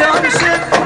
çarşı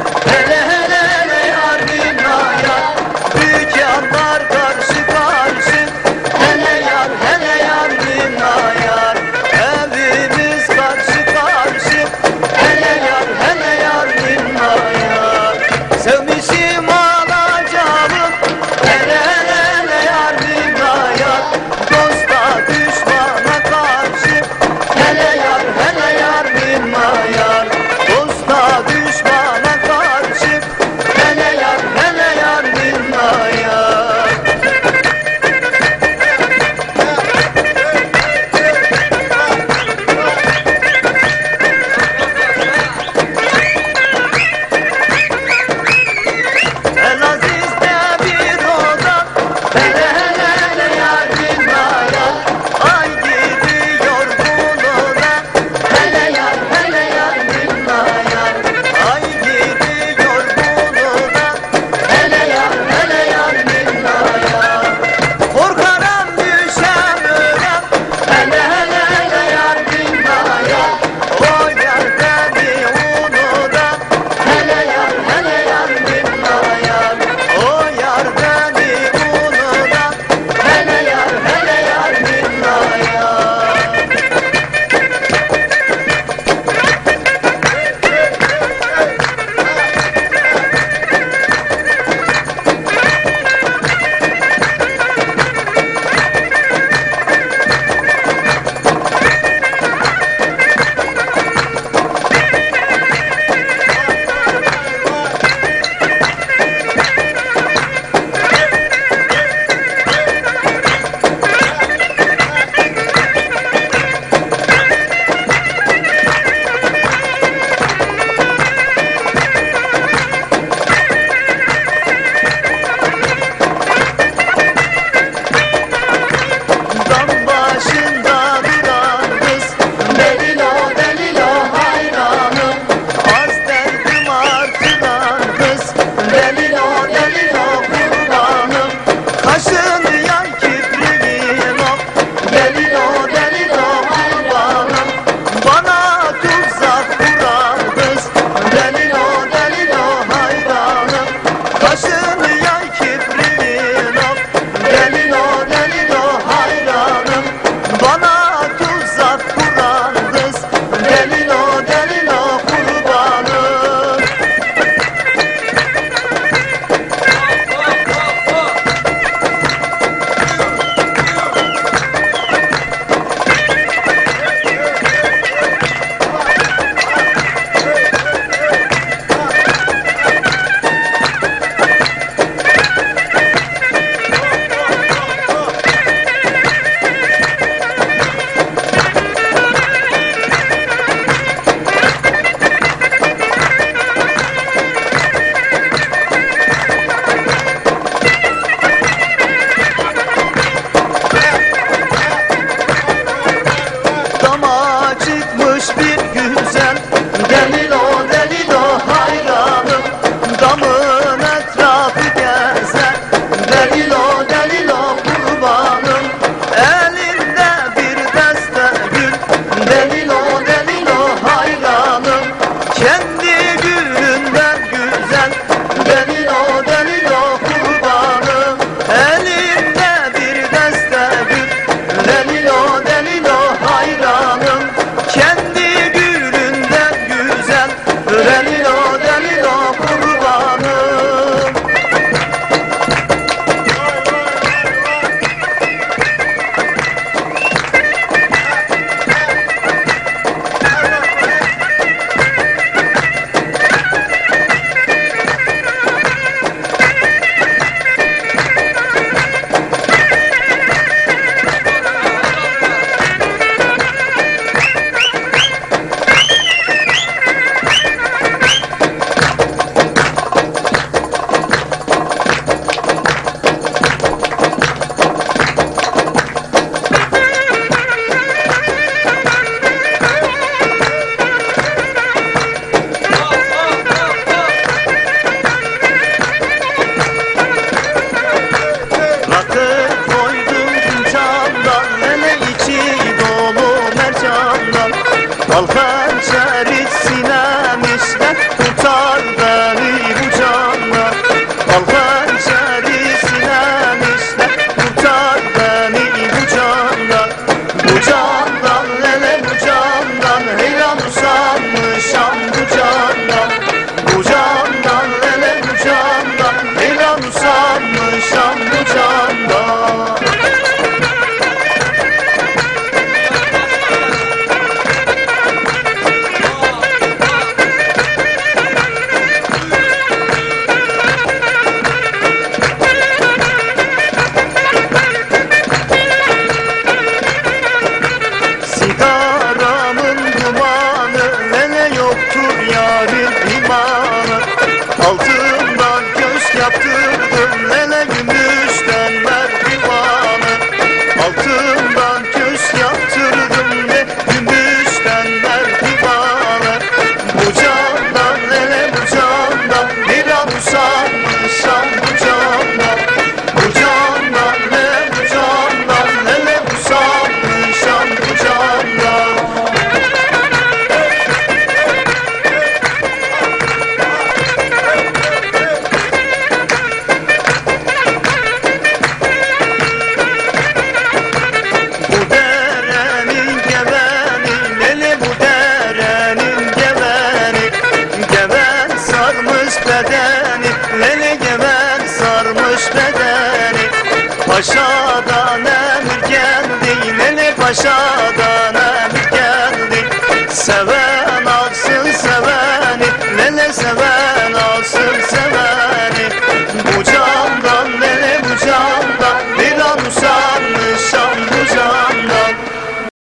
bedeni